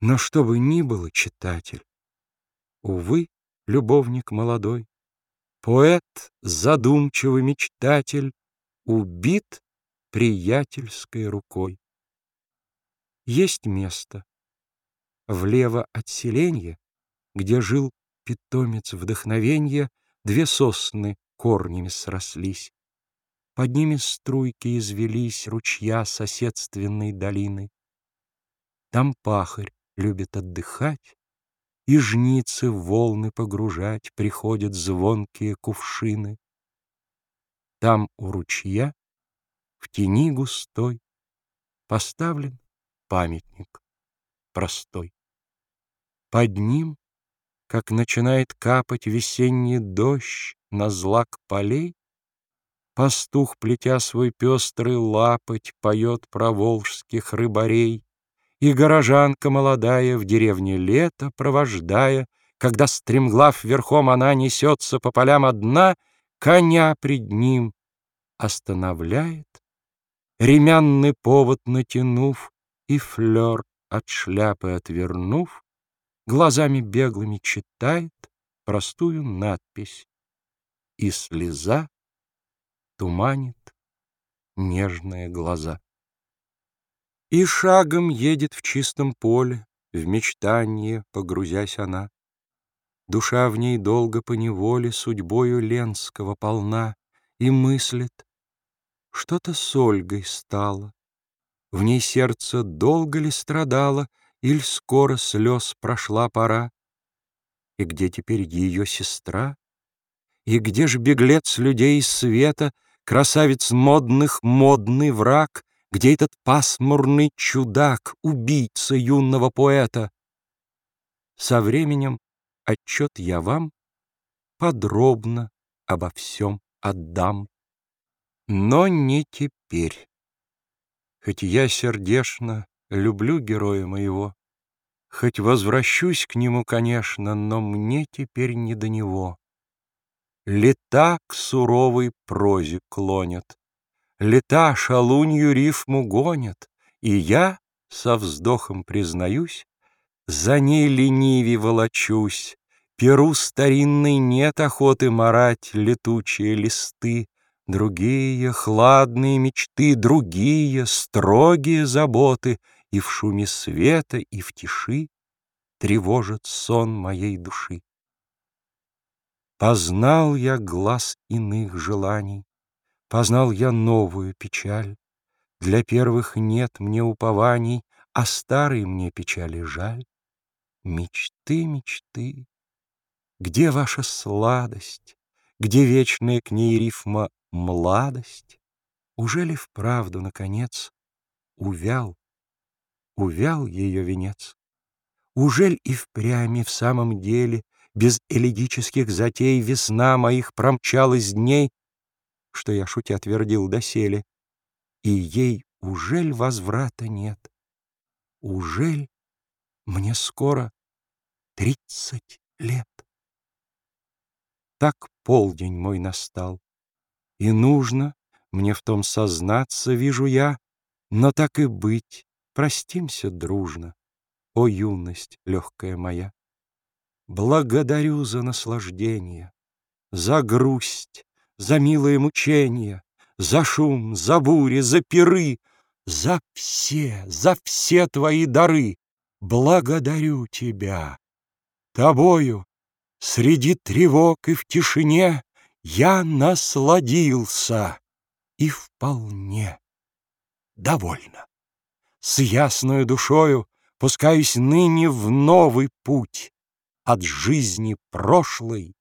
Но что бы ни было, читатель, Увы, любовник молодой, Поэт, задумчивый мечтатель, Убит приятельской рукой. Есть место, влево от селенья, Где жил питомец вдохновенья, Две сосны корнями срослись. Под ними струйки извелись Ручья соседственной долины. Там пахарь любит отдыхать, И жницы в волны погружать Приходят звонкие кувшины. Там у ручья, в тени густой, Поставлен памятник простой. Под ним, как начинает капать Весенний дождь на злак полей, Пастух, плетя свой пестрый лапоть, Поет про волжских рыбарей. И горожанка молодая в деревне лето провождая, Когда стремглав верхом она несется по полям одна, Коня пред ним останавливает, Ремянный повод натянув И флер от шляпы отвернув, Глазами беглыми читает Простую надпись, И слеза туманит нежные глаза. И шагом едет в чистом поле, В мечтанье погрузясь она. Душа в ней долго по неволе Судьбою Ленского полна И мыслит, что-то с Ольгой стало. В ней сердце долго ли страдало, Иль скоро слез прошла пора? И где теперь ее сестра? И где ж беглец людей света, Красавец модных модный враг, где этот пасмурный чудак, убийца юного поэта? Со временем отчет я вам подробно обо всем отдам. Но не теперь. Хоть я сердечно люблю героя моего, Хоть возвращусь к нему, конечно, но мне теперь не до него. Лета к суровой прозе клонят, Лета шалунью рифму гонят, И я, со вздохом признаюсь, За ней ленивей волочусь. Перу старинной нет охоты марать Летучие листы, Другие хладные мечты, Другие строгие заботы, И в шуме света, и в тиши Тревожат сон моей души. Познал я глаз иных желаний, Познал я новую печаль. Для первых нет мне упований, А старой мне печали жаль. Мечты, мечты, где ваша сладость, Где вечная к ней рифма младость? Уже ли вправду, наконец, Увял, увял ее венец? Ужель и впрямь и в самом деле без элегических затей Весна моих промчалась дней, Что я, шутя, твердил доселе, И ей ужель возврата нет? Ужель мне скоро тридцать лет? Так полдень мой настал, И нужно мне в том сознаться, Вижу я, но так и быть, Простимся дружно, О юность легкая моя! Благодарю за наслаждение, За грусть, за милое мучение, За шум, за бури, за пиры, За все, за все твои дары. Благодарю тебя. Тобою среди тревог и в тишине Я насладился и вполне довольно. С ясною душою пускаюсь ныне в новый путь, от жизни прошлой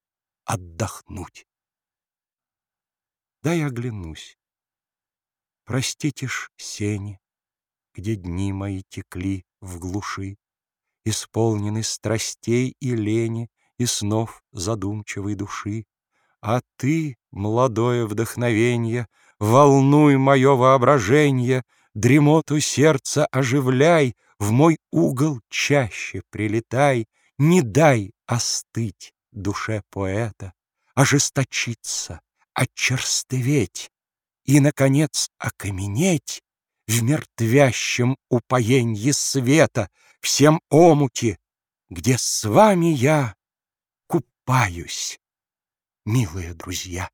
отдохнуть. Дай оглянусь. Простите ж сени, где дни мои текли в глуши, Исполнены страстей и лени, и снов задумчивой души. А ты, молодое вдохновенье, волнуй мое воображенье, Дремоту сердца оживляй, в мой угол чаще прилетай, не дай остыть душе поэта, Ожесточиться, очерстветь И, наконец, окаменеть В мертвящем упоенье света, всем омуте, где с вами я купаюсь, милые друзья.